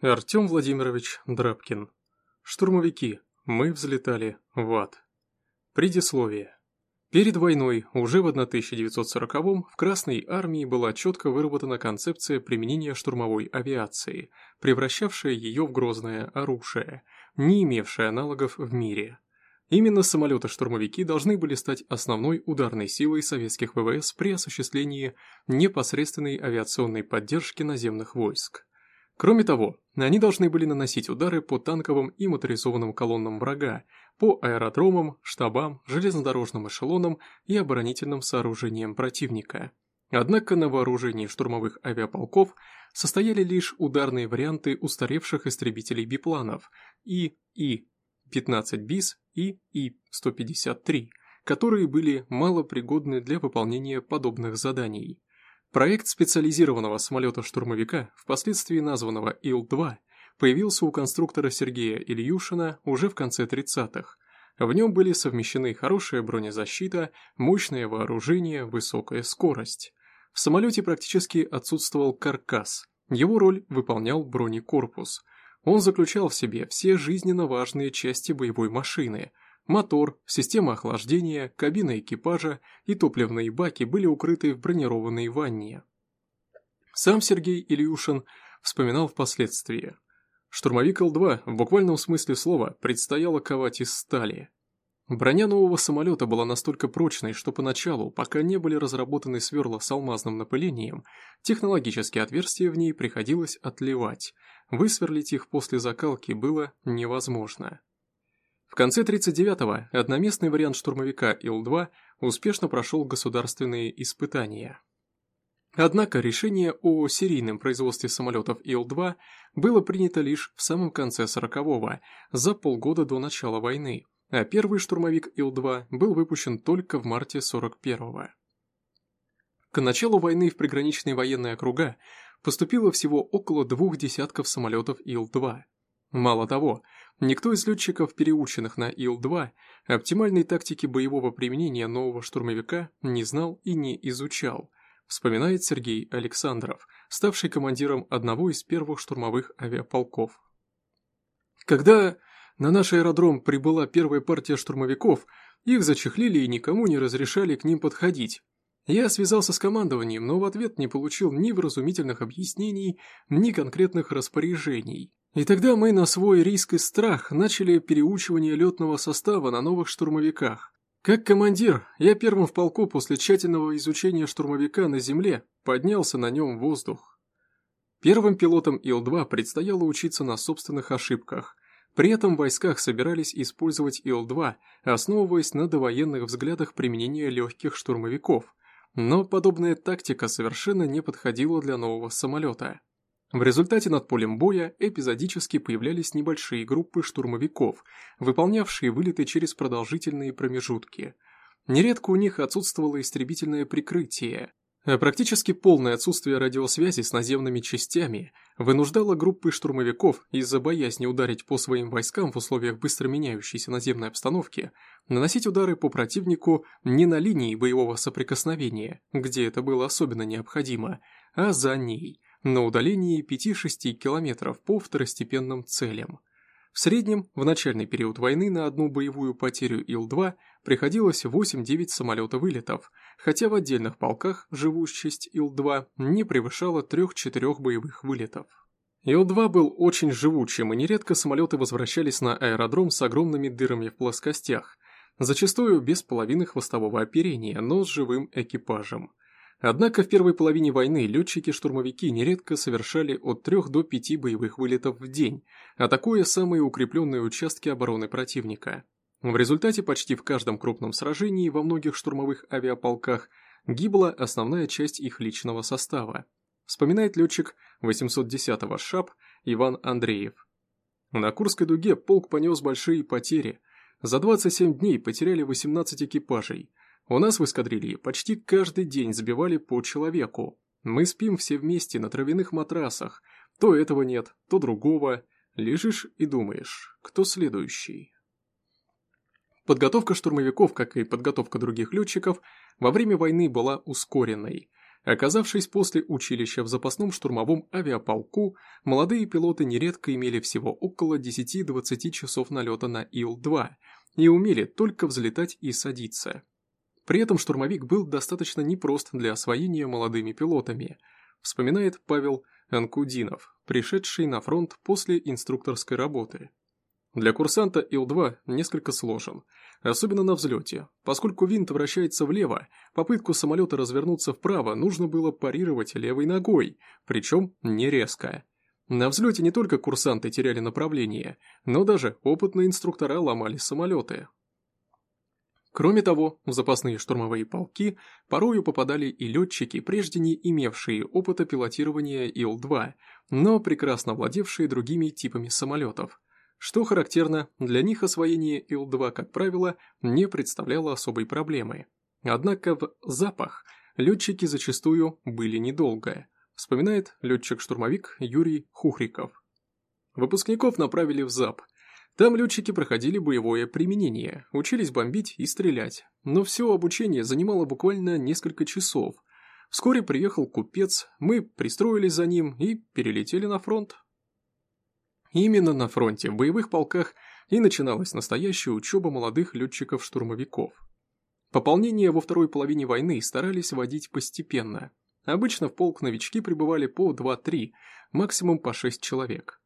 Артем Владимирович Драбкин. Штурмовики. Мы взлетали в ад. Предисловие. Перед войной, уже в 1940-м, в Красной армии была четко выработана концепция применения штурмовой авиации, превращавшая ее в грозное оружие, не имевшее аналогов в мире. Именно самолеты-штурмовики должны были стать основной ударной силой советских ВВС при осуществлении непосредственной авиационной поддержки наземных войск. Кроме того, они должны были наносить удары по танковым и моторизованным колоннам врага, по аэродромам, штабам, железнодорожным эшелонам и оборонительным сооружениям противника. Однако на вооружении штурмовых авиаполков состояли лишь ударные варианты устаревших истребителей бипланов и И-15 БИС и И-153, которые были малопригодны для выполнения подобных заданий. Проект специализированного самолета-штурмовика, впоследствии названного Ил-2, появился у конструктора Сергея Ильюшина уже в конце 30-х. В нем были совмещены хорошая бронезащита, мощное вооружение, высокая скорость. В самолете практически отсутствовал каркас, его роль выполнял бронекорпус. Он заключал в себе все жизненно важные части боевой машины – Мотор, система охлаждения, кабина экипажа и топливные баки были укрыты в бронированной ванне. Сам Сергей Ильюшин вспоминал впоследствии. Штурмовик Л-2 в буквальном смысле слова предстояло ковать из стали. Броня нового самолета была настолько прочной, что поначалу, пока не были разработаны сверла с алмазным напылением, технологические отверстия в ней приходилось отливать. Высверлить их после закалки было невозможно. В конце 39-го одноместный вариант штурмовика Ил-2 успешно прошел государственные испытания. Однако решение о серийном производстве самолетов Ил-2 было принято лишь в самом конце 40-го, за полгода до начала войны, а первый штурмовик Ил-2 был выпущен только в марте 41-го. К началу войны в приграничные военные округа поступило всего около двух десятков самолетов Ил-2. Мало того, Никто из летчиков, переученных на Ил-2, оптимальной тактики боевого применения нового штурмовика не знал и не изучал, вспоминает Сергей Александров, ставший командиром одного из первых штурмовых авиаполков. Когда на наш аэродром прибыла первая партия штурмовиков, их зачехлили и никому не разрешали к ним подходить. Я связался с командованием, но в ответ не получил ни вразумительных объяснений, ни конкретных распоряжений. И тогда мы на свой риск и страх начали переучивание летного состава на новых штурмовиках. Как командир, я первым в полку после тщательного изучения штурмовика на земле поднялся на нем в воздух. Первым пилотам Ил-2 предстояло учиться на собственных ошибках. При этом в войсках собирались использовать Ил-2, основываясь на довоенных взглядах применения легких штурмовиков. Но подобная тактика совершенно не подходила для нового самолета. В результате над полем боя эпизодически появлялись небольшие группы штурмовиков, выполнявшие вылеты через продолжительные промежутки. Нередко у них отсутствовало истребительное прикрытие, а практически полное отсутствие радиосвязи с наземными частями вынуждало группы штурмовиков из-за боязни ударить по своим войскам в условиях быстро меняющейся наземной обстановки наносить удары по противнику не на линии боевого соприкосновения, где это было особенно необходимо, а за ней – на удалении 5-6 километров по второстепенным целям. В среднем, в начальный период войны на одну боевую потерю Ил-2 приходилось 8-9 самолета вылетов, хотя в отдельных полках живучесть Ил-2 не превышала 3-4 боевых вылетов. Ил-2 был очень живучим, и нередко самолеты возвращались на аэродром с огромными дырами в плоскостях, зачастую без половины хвостового оперения, но с живым экипажем. Однако в первой половине войны летчики-штурмовики нередко совершали от 3 до 5 боевых вылетов в день, атакуя самые укрепленные участки обороны противника. В результате почти в каждом крупном сражении во многих штурмовых авиаполках гибла основная часть их личного состава, вспоминает летчик 810-го ШАП Иван Андреев. На Курской дуге полк понес большие потери. За 27 дней потеряли 18 экипажей – у нас в эскадрилье почти каждый день сбивали по человеку. Мы спим все вместе на травяных матрасах. То этого нет, то другого. Лежишь и думаешь, кто следующий. Подготовка штурмовиков, как и подготовка других летчиков, во время войны была ускоренной. Оказавшись после училища в запасном штурмовом авиаполку, молодые пилоты нередко имели всего около 10-20 часов налета на Ил-2 и умели только взлетать и садиться. При этом штурмовик был достаточно непрост для освоения молодыми пилотами, вспоминает Павел Анкудинов, пришедший на фронт после инструкторской работы. Для курсанта Ил-2 несколько сложен, особенно на взлете. Поскольку винт вращается влево, попытку самолета развернуться вправо нужно было парировать левой ногой, причем не резко. На взлете не только курсанты теряли направление, но даже опытные инструктора ломали самолеты. Кроме того, в запасные штурмовые полки порою попадали и летчики, прежде не имевшие опыта пилотирования Ил-2, но прекрасно владевшие другими типами самолетов. Что характерно, для них освоение Ил-2, как правило, не представляло особой проблемы. Однако в запах летчики зачастую были недолго, вспоминает летчик-штурмовик Юрий Хухриков. Выпускников направили в ЗАП – там летчики проходили боевое применение, учились бомбить и стрелять, но все обучение занимало буквально несколько часов. Вскоре приехал купец, мы пристроились за ним и перелетели на фронт. Именно на фронте, в боевых полках, и начиналась настоящая учеба молодых летчиков-штурмовиков. Пополнение во второй половине войны старались вводить постепенно. Обычно в полк новички прибывали по 2-3, максимум по 6 человек.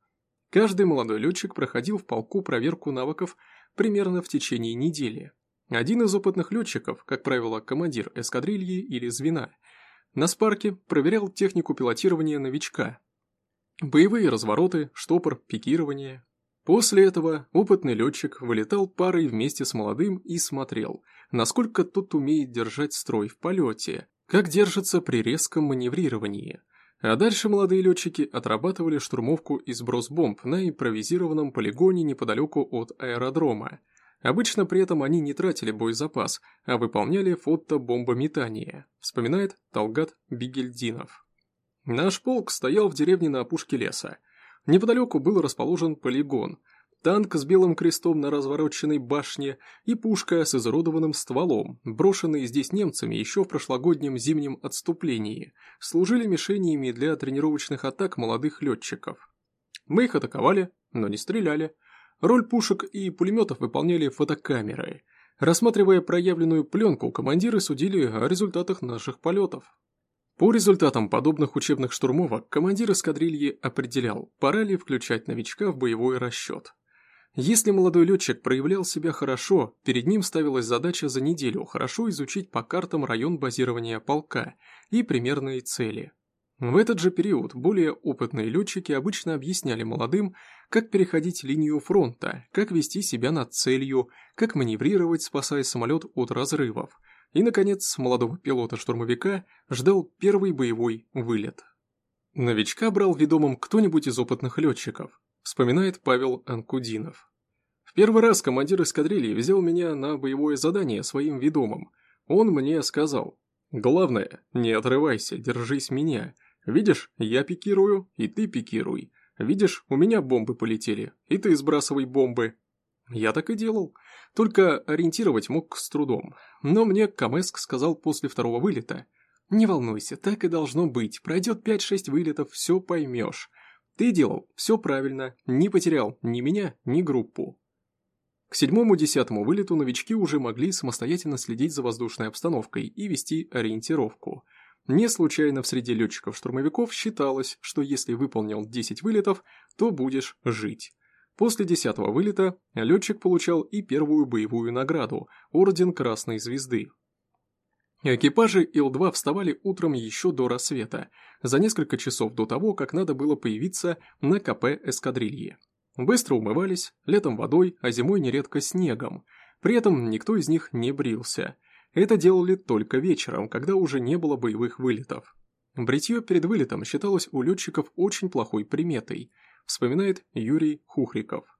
Каждый молодой летчик проходил в полку проверку навыков примерно в течение недели. Один из опытных летчиков, как правило, командир эскадрильи или звена, на спарке проверял технику пилотирования новичка. Боевые развороты, штопор, пикирование. После этого опытный летчик вылетал парой вместе с молодым и смотрел, насколько тот умеет держать строй в полете, как держится при резком маневрировании – а дальше молодые летчики отрабатывали штурмовку и сброс бомб на импровизированном полигоне неподалеку от аэродрома. Обычно при этом они не тратили боезапас, а выполняли фото-бомбометание, вспоминает Талгат Бигельдинов. Наш полк стоял в деревне на опушке леса. Неподалеку был расположен полигон – танк с белым крестом на развороченной башне и пушка с изуродованным стволом, брошенные здесь немцами еще в прошлогоднем зимнем отступлении, служили мишенями для тренировочных атак молодых летчиков. Мы их атаковали, но не стреляли. Роль пушек и пулеметов выполняли фотокамеры. Рассматривая проявленную пленку, командиры судили о результатах наших полетов. По результатам подобных учебных штурмовок командир эскадрильи определял, пора ли включать новичка в боевой расчет. Если молодой летчик проявлял себя хорошо, перед ним ставилась задача за неделю хорошо изучить по картам район базирования полка и примерные цели. В этот же период более опытные летчики обычно объясняли молодым, как переходить линию фронта, как вести себя над целью, как маневрировать, спасая самолет от разрывов. И, наконец, молодого пилота-штурмовика ждал первый боевой вылет. Новичка брал ведомым кто-нибудь из опытных летчиков, вспоминает Павел Анкудинов. В первый раз командир эскадрильи взял меня на боевое задание своим ведомым. Он мне сказал, «Главное, не отрывайся, держись меня. Видишь, я пикирую, и ты пикируй. Видишь, у меня бомбы полетели, и ты сбрасывай бомбы». Я так и делал, только ориентировать мог с трудом. Но мне Камеск сказал после второго вылета, «Не волнуйся, так и должно быть, пройдет 5-6 вылетов, все поймешь. Ты делал все правильно, не потерял ни меня, ни группу. К седьмому-десятому вылету новички уже могли самостоятельно следить за воздушной обстановкой и вести ориентировку. Не случайно в среде летчиков-штурмовиков считалось, что если выполнил 10 вылетов, то будешь жить. После десятого вылета летчик получал и первую боевую награду – Орден Красной Звезды. Экипажи Ил-2 вставали утром еще до рассвета, за несколько часов до того, как надо было появиться на КП эскадрильи. Быстро умывались, летом водой, а зимой нередко снегом. При этом никто из них не брился. Это делали только вечером, когда уже не было боевых вылетов. Бритье перед вылетом считалось у летчиков очень плохой приметой, вспоминает Юрий Хухриков.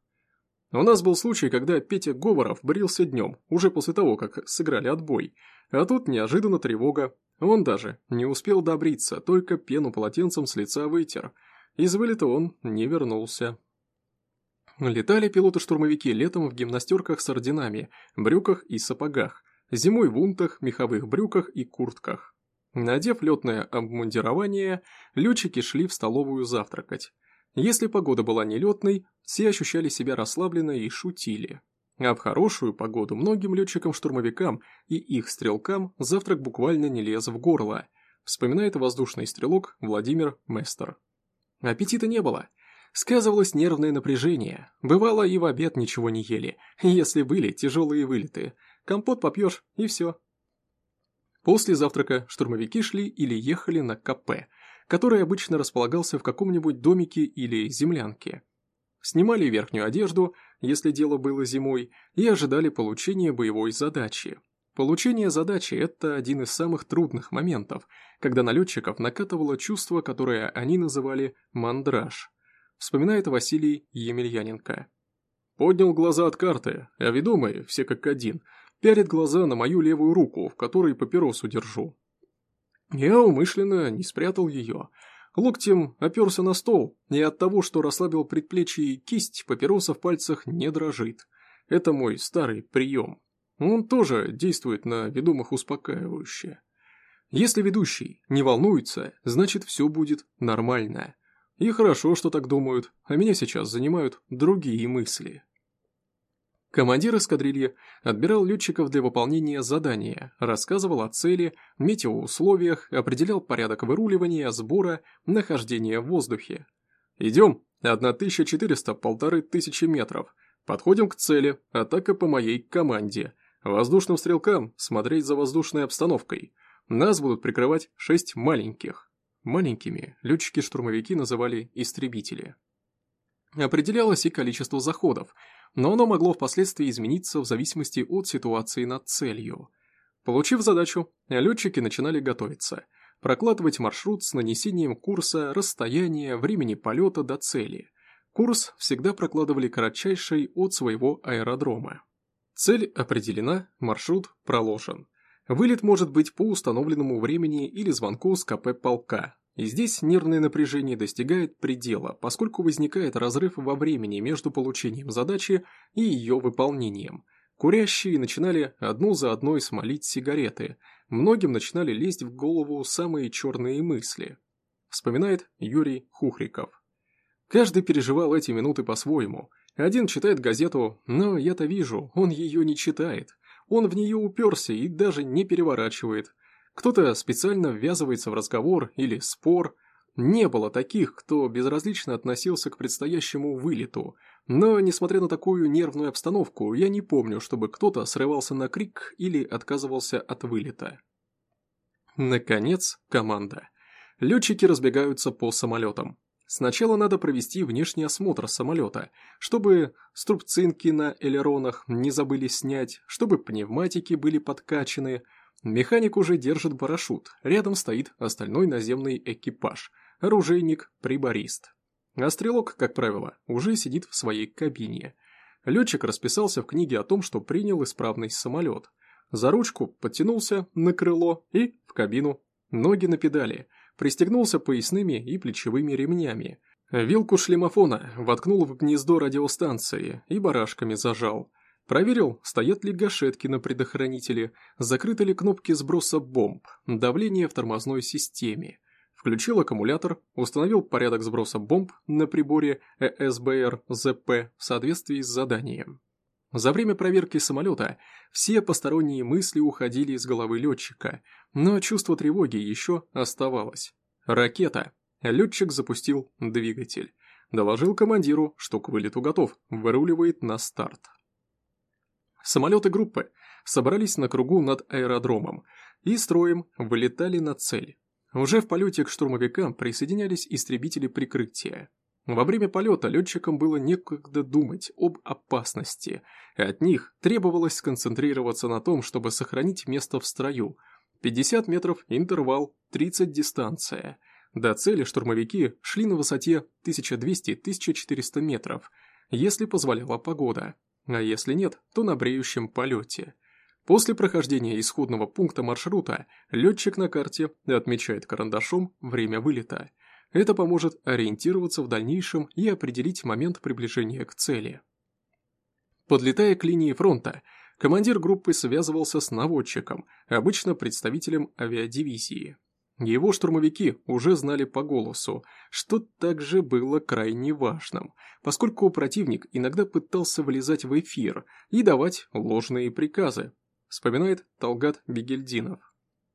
У нас был случай, когда Петя Говоров брился днем, уже после того, как сыграли отбой, а тут неожиданно тревога. Он даже не успел добриться, только пену полотенцем с лица вытер. Из вылета он не вернулся. Летали пилоты-штурмовики летом в гимнастерках с орденами, брюках и сапогах, зимой в унтах, меховых брюках и куртках. Надев летное обмундирование, летчики шли в столовую завтракать. Если погода была нелетной, все ощущали себя расслабленно и шутили. А в хорошую погоду многим летчикам-штурмовикам и их стрелкам завтрак буквально не лез в горло, вспоминает воздушный стрелок Владимир Местер. Аппетита не было. Сказывалось нервное напряжение. Бывало и в обед ничего не ели, если были тяжелые вылеты. Компот попьешь и все. После завтрака штурмовики шли или ехали на КП, который обычно располагался в каком-нибудь домике или землянке. Снимали верхнюю одежду, если дело было зимой, и ожидали получения боевой задачи. Получение задачи – это один из самых трудных моментов, когда на летчиков накатывало чувство, которое они называли «мандраж», вспоминает Василий Емельяненко. Поднял глаза от карты, а ведомые, все как один, пялит глаза на мою левую руку, в которой папиросу держу. Я умышленно не спрятал ее. Локтем оперся на стол, и от того, что расслабил предплечье и кисть, папироса в пальцах не дрожит. Это мой старый прием. Он тоже действует на ведомых успокаивающе. Если ведущий не волнуется, значит все будет нормально. И хорошо, что так думают, а меня сейчас занимают другие мысли. Командир эскадрильи отбирал летчиков для выполнения задания, рассказывал о цели, метеоусловиях, определял порядок выруливания, сбора, нахождения в воздухе. «Идем, 1400, полторы тысячи метров. Подходим к цели, атака по моей команде. Воздушным стрелкам смотреть за воздушной обстановкой. Нас будут прикрывать шесть маленьких. Маленькими летчики-штурмовики называли истребители. Определялось и количество заходов, но оно могло впоследствии измениться в зависимости от ситуации над целью. Получив задачу, летчики начинали готовиться, прокладывать маршрут с нанесением курса, расстояния, времени полета до цели. Курс всегда прокладывали кратчайший от своего аэродрома. Цель определена, маршрут проложен. Вылет может быть по установленному времени или звонку с КП полка. И здесь нервное напряжение достигает предела, поскольку возникает разрыв во времени между получением задачи и ее выполнением. Курящие начинали одну за одной смолить сигареты, многим начинали лезть в голову самые черные мысли. Вспоминает Юрий Хухриков. Каждый переживал эти минуты по-своему. Один читает газету, но я-то вижу, он ее не читает. Он в нее уперся и даже не переворачивает. Кто-то специально ввязывается в разговор или спор. Не было таких, кто безразлично относился к предстоящему вылету. Но, несмотря на такую нервную обстановку, я не помню, чтобы кто-то срывался на крик или отказывался от вылета. Наконец, команда. Летчики разбегаются по самолетам. Сначала надо провести внешний осмотр самолета, чтобы струбцинки на элеронах не забыли снять, чтобы пневматики были подкачаны. Механик уже держит парашют, рядом стоит остальной наземный экипаж, оружейник, приборист. А стрелок, как правило, уже сидит в своей кабине. Летчик расписался в книге о том, что принял исправный самолет. За ручку подтянулся на крыло и в кабину. Ноги на педали – пристегнулся поясными и плечевыми ремнями. Вилку шлемофона воткнул в гнездо радиостанции и барашками зажал. Проверил, стоят ли гашетки на предохранителе, закрыты ли кнопки сброса бомб, давление в тормозной системе. Включил аккумулятор, установил порядок сброса бомб на приборе ЭСБР ЗП в соответствии с заданием. За время проверки самолета все посторонние мысли уходили из головы летчика, но чувство тревоги еще оставалось. Ракета. Летчик запустил двигатель. Доложил командиру, что к вылету готов, выруливает на старт. Самолеты группы собрались на кругу над аэродромом и строем вылетали на цель. Уже в полете к штурмовикам присоединялись истребители прикрытия. Во время полета летчикам было некогда думать об опасности, и от них требовалось сконцентрироваться на том, чтобы сохранить место в строю. 50 метров интервал, 30 дистанция. До цели штурмовики шли на высоте 1200-1400 метров, если позволяла погода, а если нет, то на бреющем полете. После прохождения исходного пункта маршрута летчик на карте отмечает карандашом время вылета – это поможет ориентироваться в дальнейшем и определить момент приближения к цели. Подлетая к линии фронта, командир группы связывался с наводчиком, обычно представителем авиадивизии. Его штурмовики уже знали по голосу, что также было крайне важным, поскольку противник иногда пытался влезать в эфир и давать ложные приказы, вспоминает Талгат Бегельдинов.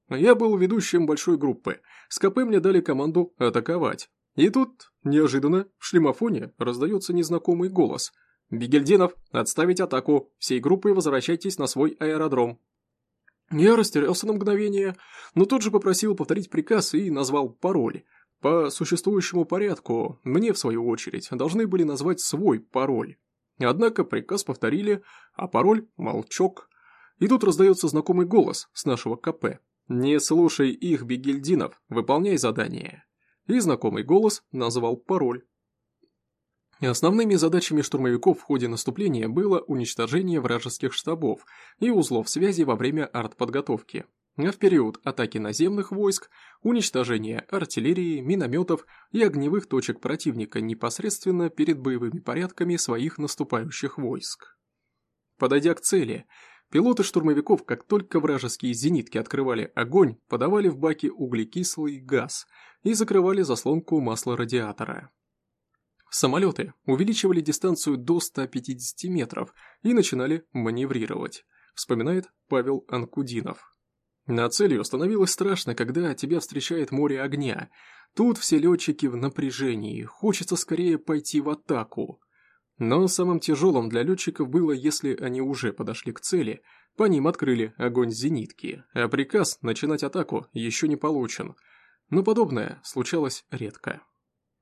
Я был ведущим большой группы, с КП мне дали команду атаковать. И тут, неожиданно, в шлемофоне раздается незнакомый голос. «Бегельдинов, отставить атаку, всей группой возвращайтесь на свой аэродром». Я растерялся на мгновение, но тут же попросил повторить приказ и назвал пароль. По существующему порядку, мне, в свою очередь, должны были назвать свой пароль. Однако приказ повторили, а пароль – молчок. И тут раздается знакомый голос с нашего КП. «Не слушай их, Бегельдинов, выполняй задание». И знакомый голос назвал пароль. Основными задачами штурмовиков в ходе наступления было уничтожение вражеских штабов и узлов связи во время артподготовки, а в период атаки наземных войск – уничтожение артиллерии, минометов и огневых точек противника непосредственно перед боевыми порядками своих наступающих войск. Подойдя к цели, пилоты штурмовиков, как только вражеские зенитки открывали огонь, подавали в баки углекислый газ и закрывали заслонку масла радиатора. Самолеты увеличивали дистанцию до 150 метров и начинали маневрировать, вспоминает Павел Анкудинов. На целью становилось страшно, когда тебя встречает море огня. Тут все летчики в напряжении, хочется скорее пойти в атаку. Но самым тяжелым для летчиков было, если они уже подошли к цели, по ним открыли огонь зенитки, а приказ начинать атаку еще не получен. Но подобное случалось редко.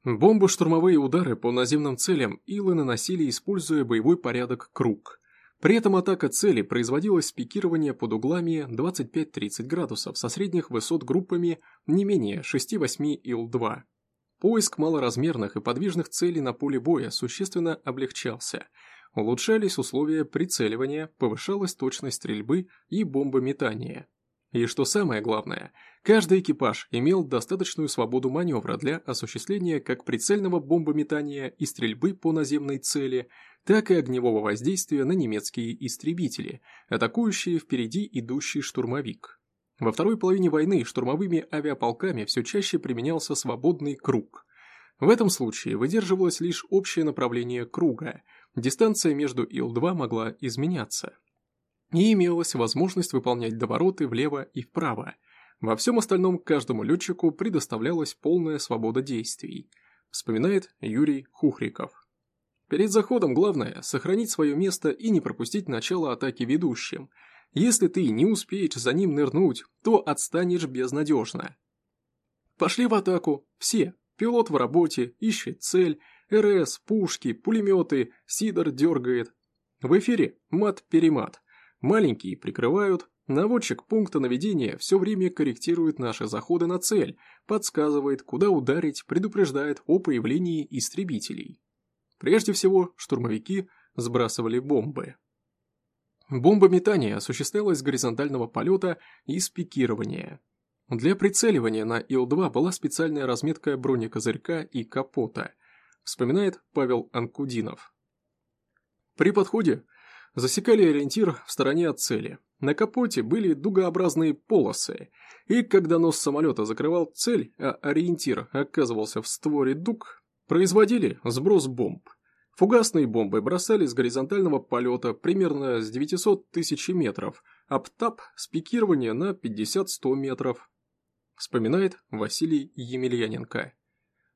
Бомбо-штурмовые удары по наземным целям Илы наносили, используя боевой порядок «Круг». При этом атака цели производилась с пикирования под углами 25-30 градусов со средних высот группами не менее 6-8 Ил-2. Поиск малоразмерных и подвижных целей на поле боя существенно облегчался. Улучшались условия прицеливания, повышалась точность стрельбы и бомбометания. И что самое главное, каждый экипаж имел достаточную свободу маневра для осуществления как прицельного бомбометания и стрельбы по наземной цели, так и огневого воздействия на немецкие истребители, атакующие впереди идущий штурмовик. Во второй половине войны штурмовыми авиаполками все чаще применялся свободный круг. В этом случае выдерживалось лишь общее направление круга, дистанция между Ил-2 могла изменяться и имелась возможность выполнять довороты влево и вправо. Во всем остальном каждому летчику предоставлялась полная свобода действий, вспоминает Юрий Хухриков. Перед заходом главное – сохранить свое место и не пропустить начало атаки ведущим. Если ты не успеешь за ним нырнуть, то отстанешь безнадежно. Пошли в атаку, все. Пилот в работе, ищет цель, РС, пушки, пулеметы, Сидор дергает. В эфире мат-перемат. Маленькие прикрывают, наводчик пункта наведения все время корректирует наши заходы на цель, подсказывает, куда ударить, предупреждает о появлении истребителей. Прежде всего, штурмовики сбрасывали бомбы. Бомбометание осуществлялось с горизонтального полета и с пикирования. Для прицеливания на Ил-2 была специальная разметка бронекозырька и капота, вспоминает Павел Анкудинов. При подходе засекали ориентир в стороне от цели. На капоте были дугообразные полосы, и когда нос самолета закрывал цель, а ориентир оказывался в створе дуг, производили сброс бомб. Фугасные бомбы бросали с горизонтального полета примерно с 900 тысяч метров, а ПТАП с пикирования на 50-100 метров. Вспоминает Василий Емельяненко.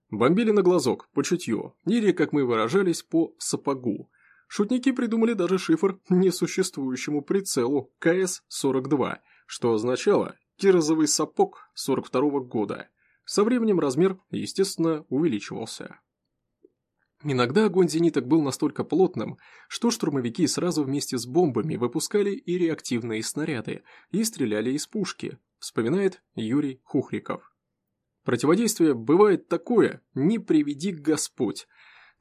Бомбили на глазок, по чутью, или, как мы выражались, по сапогу. Шутники придумали даже шифр несуществующему прицелу КС-42, что означало «кирзовый сапог 42 -го года». Со временем размер, естественно, увеличивался. Иногда огонь зениток был настолько плотным, что штурмовики сразу вместе с бомбами выпускали и реактивные снаряды и стреляли из пушки, вспоминает Юрий Хухриков. Противодействие бывает такое, не приведи Господь.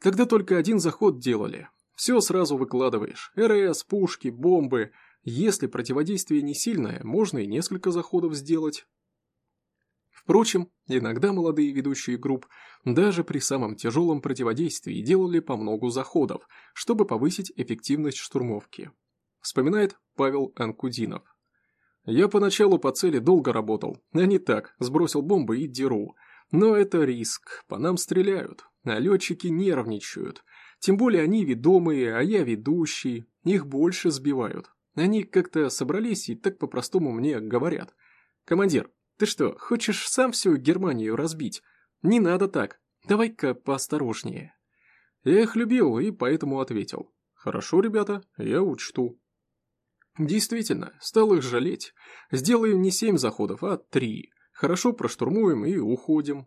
Тогда только один заход делали, все сразу выкладываешь. РС, пушки, бомбы. Если противодействие не сильное, можно и несколько заходов сделать. Впрочем, иногда молодые ведущие групп даже при самом тяжелом противодействии делали по многу заходов, чтобы повысить эффективность штурмовки. Вспоминает Павел Анкудинов. Я поначалу по цели долго работал, а не так, сбросил бомбы и деру. Но это риск, по нам стреляют, а летчики нервничают. Тем более они ведомые, а я ведущий, их больше сбивают. Они как-то собрались и так по-простому мне говорят. «Командир, ты что, хочешь сам всю Германию разбить? Не надо так, давай-ка поосторожнее». Я их любил и поэтому ответил. «Хорошо, ребята, я учту». Действительно, стал их жалеть. Сделаем не семь заходов, а три. Хорошо проштурмуем и уходим.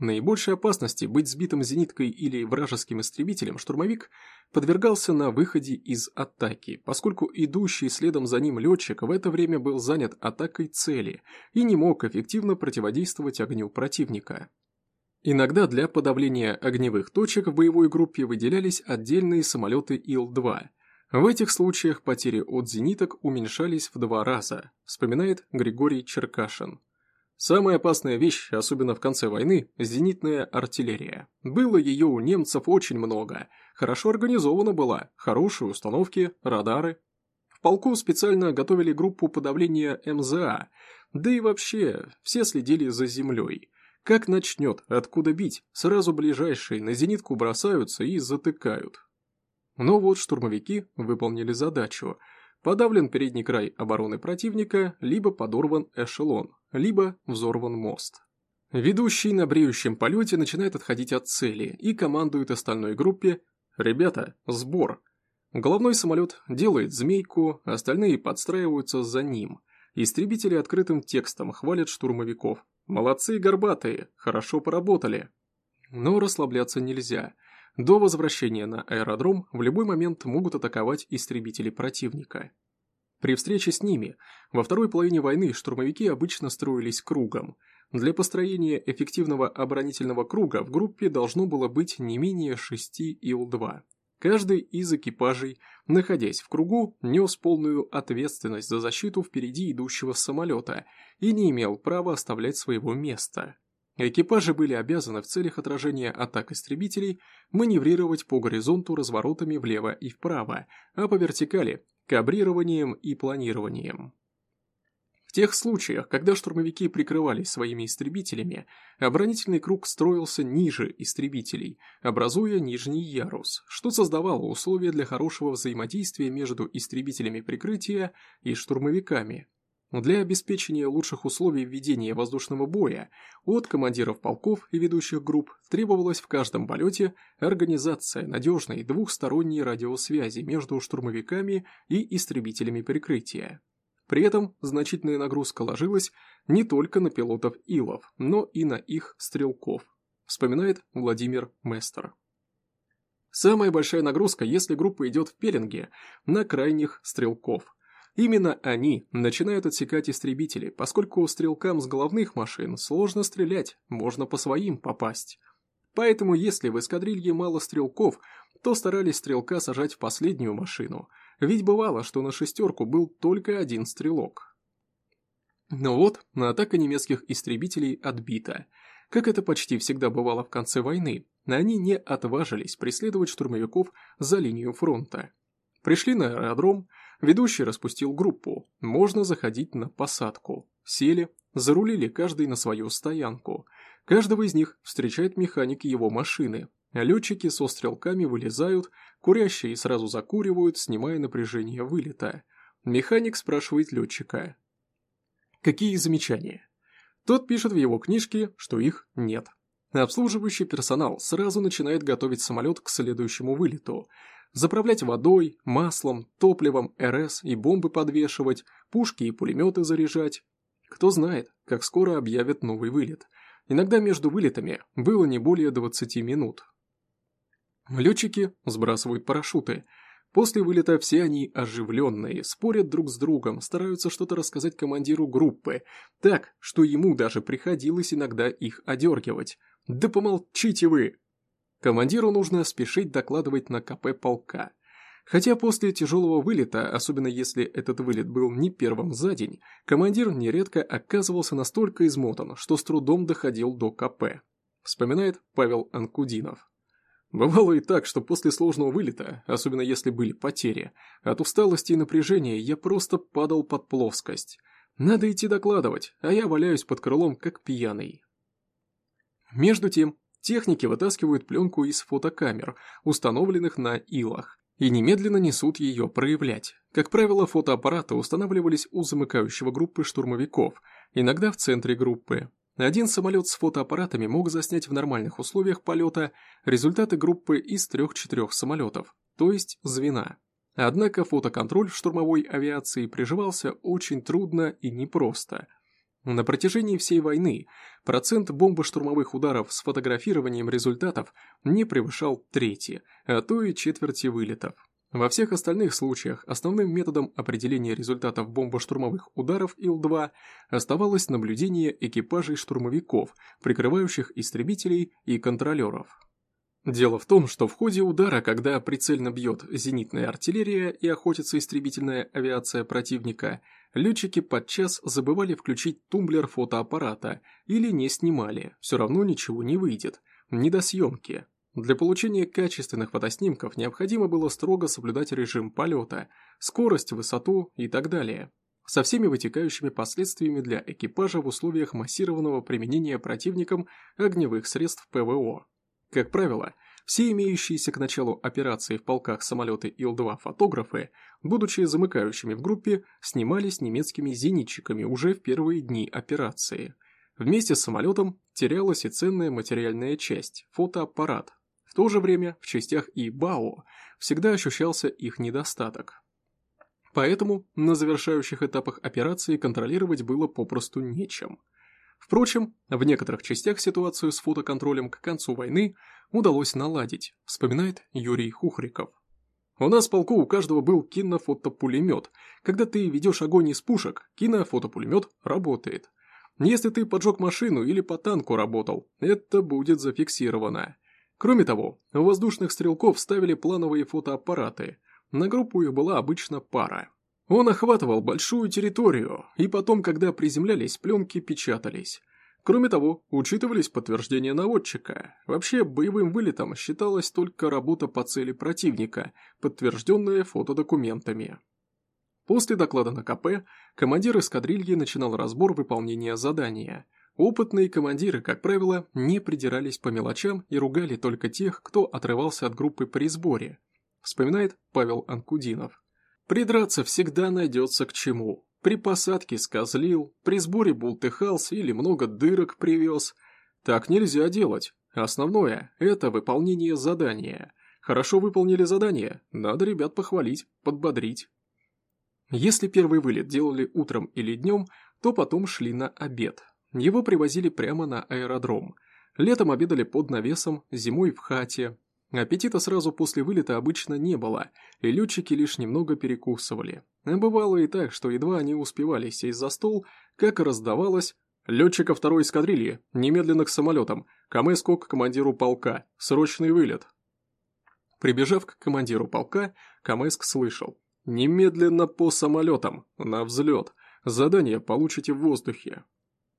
Наибольшей опасности быть сбитым зениткой или вражеским истребителем штурмовик подвергался на выходе из атаки, поскольку идущий следом за ним летчик в это время был занят атакой цели и не мог эффективно противодействовать огню противника. Иногда для подавления огневых точек в боевой группе выделялись отдельные самолеты Ил-2. В этих случаях потери от зениток уменьшались в два раза, вспоминает Григорий Черкашин. Самая опасная вещь, особенно в конце войны, зенитная артиллерия. Было ее у немцев очень много. Хорошо организована была, хорошие установки, радары. В полку специально готовили группу подавления МЗА, да и вообще все следили за землей. Как начнет, откуда бить, сразу ближайшие на зенитку бросаются и затыкают. Но вот штурмовики выполнили задачу – Подавлен передний край обороны противника, либо подорван эшелон, либо взорван мост. Ведущий на бреющем полете начинает отходить от цели и командует остальной группе «Ребята, сбор!». Головной самолет делает змейку, остальные подстраиваются за ним. Истребители открытым текстом хвалят штурмовиков. «Молодцы, горбатые, хорошо поработали!». Но расслабляться нельзя – до возвращения на аэродром в любой момент могут атаковать истребители противника. При встрече с ними во второй половине войны штурмовики обычно строились кругом. Для построения эффективного оборонительного круга в группе должно было быть не менее 6 Ил-2. Каждый из экипажей, находясь в кругу, нес полную ответственность за защиту впереди идущего самолета и не имел права оставлять своего места. Экипажи были обязаны в целях отражения атак истребителей маневрировать по горизонту разворотами влево и вправо, а по вертикали – кабрированием и планированием. В тех случаях, когда штурмовики прикрывались своими истребителями, оборонительный круг строился ниже истребителей, образуя нижний ярус, что создавало условия для хорошего взаимодействия между истребителями прикрытия и штурмовиками, для обеспечения лучших условий ведения воздушного боя от командиров полков и ведущих групп требовалась в каждом полете организация надежной двухсторонней радиосвязи между штурмовиками и истребителями прикрытия. При этом значительная нагрузка ложилась не только на пилотов Илов, но и на их стрелков, вспоминает Владимир Местер. Самая большая нагрузка, если группа идет в пеленге, на крайних стрелков – Именно они начинают отсекать истребители, поскольку стрелкам с головных машин сложно стрелять, можно по своим попасть. Поэтому если в эскадрилье мало стрелков, то старались стрелка сажать в последнюю машину, ведь бывало, что на шестерку был только один стрелок. Но вот, атака немецких истребителей отбита. Как это почти всегда бывало в конце войны, они не отважились преследовать штурмовиков за линию фронта. Пришли на аэродром, Ведущий распустил группу, можно заходить на посадку. Сели, зарулили каждый на свою стоянку. Каждого из них встречает механик его машины, летчики со стрелками вылезают, курящие сразу закуривают, снимая напряжение вылета. Механик спрашивает летчика. Какие замечания? Тот пишет в его книжке, что их нет. Обслуживающий персонал сразу начинает готовить самолет к следующему вылету заправлять водой, маслом, топливом, РС и бомбы подвешивать, пушки и пулеметы заряжать. Кто знает, как скоро объявят новый вылет. Иногда между вылетами было не более 20 минут. Летчики сбрасывают парашюты. После вылета все они оживленные, спорят друг с другом, стараются что-то рассказать командиру группы, так, что ему даже приходилось иногда их одергивать. «Да помолчите вы!» Командиру нужно спешить докладывать на КП полка. Хотя после тяжелого вылета, особенно если этот вылет был не первым за день, командир нередко оказывался настолько измотан, что с трудом доходил до КП. Вспоминает Павел Анкудинов. Бывало и так, что после сложного вылета, особенно если были потери, от усталости и напряжения я просто падал под плоскость. Надо идти докладывать, а я валяюсь под крылом, как пьяный. Между тем, техники вытаскивают пленку из фотокамер, установленных на илах, и немедленно несут ее проявлять. Как правило, фотоаппараты устанавливались у замыкающего группы штурмовиков, иногда в центре группы. Один самолет с фотоаппаратами мог заснять в нормальных условиях полета результаты группы из трех-четырех самолетов, то есть звена. Однако фотоконтроль в штурмовой авиации приживался очень трудно и непросто. На протяжении всей войны процент бомбо-штурмовых ударов с фотографированием результатов не превышал трети, а то и четверти вылетов. Во всех остальных случаях основным методом определения результатов бомбо-штурмовых ударов Ил-2 оставалось наблюдение экипажей штурмовиков, прикрывающих истребителей и контролеров. Дело в том, что в ходе удара, когда прицельно бьет зенитная артиллерия и охотится истребительная авиация противника, летчики подчас забывали включить тумблер фотоаппарата или не снимали, все равно ничего не выйдет, не до съемки. Для получения качественных фотоснимков необходимо было строго соблюдать режим полета, скорость, высоту и так далее, со всеми вытекающими последствиями для экипажа в условиях массированного применения противником огневых средств ПВО. Как правило, все имеющиеся к началу операции в полках самолеты Ил-2 фотографы, будучи замыкающими в группе, снимались немецкими зенитчиками уже в первые дни операции. Вместе с самолетом терялась и ценная материальная часть – фотоаппарат, в то же время в частях ИБАО всегда ощущался их недостаток. Поэтому на завершающих этапах операции контролировать было попросту нечем. Впрочем, в некоторых частях ситуацию с фотоконтролем к концу войны удалось наладить, вспоминает Юрий Хухриков. У нас в полку у каждого был кинофотопулемет. Когда ты ведешь огонь из пушек, кинофотопулемет работает. Если ты поджег машину или по танку работал, это будет зафиксировано. Кроме того, у воздушных стрелков ставили плановые фотоаппараты. На группу их была обычно пара. Он охватывал большую территорию, и потом, когда приземлялись, пленки печатались. Кроме того, учитывались подтверждения наводчика. Вообще, боевым вылетом считалась только работа по цели противника, подтвержденная фотодокументами. После доклада на КП, командир эскадрильи начинал разбор выполнения задания – Опытные командиры, как правило, не придирались по мелочам и ругали только тех, кто отрывался от группы при сборе, вспоминает Павел Анкудинов. Придраться всегда найдется к чему. При посадке скозлил, при сборе бултыхался или много дырок привез. Так нельзя делать. Основное – это выполнение задания. Хорошо выполнили задание, надо ребят похвалить, подбодрить. Если первый вылет делали утром или днем, то потом шли на обед, его привозили прямо на аэродром. Летом обедали под навесом, зимой в хате. Аппетита сразу после вылета обычно не было, и летчики лишь немного перекусывали. Бывало и так, что едва они успевали сесть за стол, как раздавалось «Летчика второй эскадрильи, немедленно к самолетам, Камэско к командиру полка, срочный вылет». Прибежав к командиру полка, Камэск слышал «Немедленно по самолетам, на взлет, задание получите в воздухе,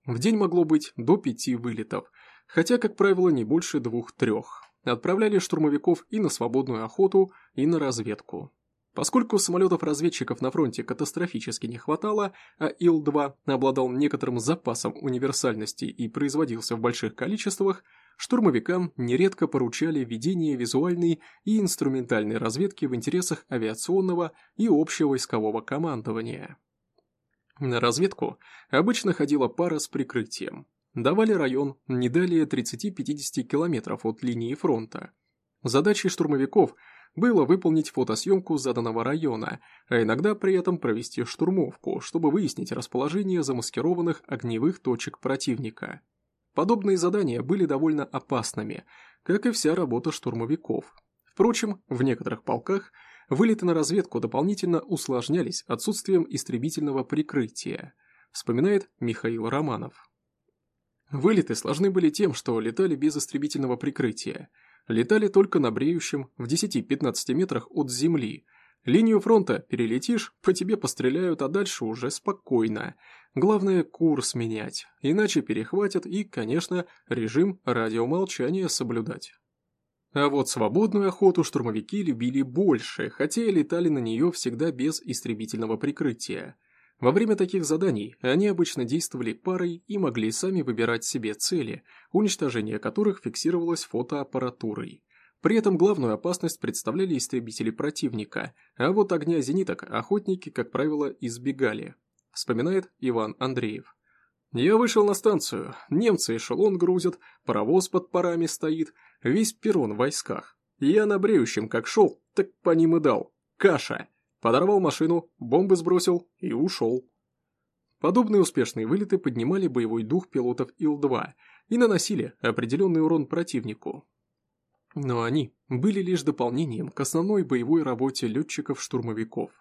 в день могло быть до пяти вылетов, хотя, как правило, не больше двух-трех. Отправляли штурмовиков и на свободную охоту, и на разведку. Поскольку самолетов-разведчиков на фронте катастрофически не хватало, а Ил-2 обладал некоторым запасом универсальности и производился в больших количествах, штурмовикам нередко поручали ведение визуальной и инструментальной разведки в интересах авиационного и общевойскового командования. На разведку обычно ходила пара с прикрытием. Давали район не далее 30-50 километров от линии фронта. Задачей штурмовиков было выполнить фотосъемку заданного района, а иногда при этом провести штурмовку, чтобы выяснить расположение замаскированных огневых точек противника. Подобные задания были довольно опасными, как и вся работа штурмовиков. Впрочем, в некоторых полках – Вылеты на разведку дополнительно усложнялись отсутствием истребительного прикрытия, вспоминает Михаил Романов. Вылеты сложны были тем, что летали без истребительного прикрытия. Летали только на бреющем в 10-15 метрах от земли. Линию фронта перелетишь, по тебе постреляют, а дальше уже спокойно. Главное курс менять, иначе перехватят и, конечно, режим радиомолчания соблюдать. А вот свободную охоту штурмовики любили больше, хотя и летали на нее всегда без истребительного прикрытия. Во время таких заданий они обычно действовали парой и могли сами выбирать себе цели, уничтожение которых фиксировалось фотоаппаратурой. При этом главную опасность представляли истребители противника, а вот огня зениток охотники, как правило, избегали. Вспоминает Иван Андреев. Я вышел на станцию, немцы эшелон грузят, паровоз под парами стоит, весь перрон в войсках. Я на бреющем как шел, так по ним и дал. Каша. Подорвал машину, бомбы сбросил и ушел. Подобные успешные вылеты поднимали боевой дух пилотов Ил-2 и наносили определенный урон противнику. Но они были лишь дополнением к основной боевой работе летчиков-штурмовиков.